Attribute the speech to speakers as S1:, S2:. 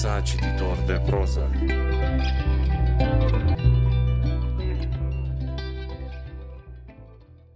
S1: Viața cititor de proză.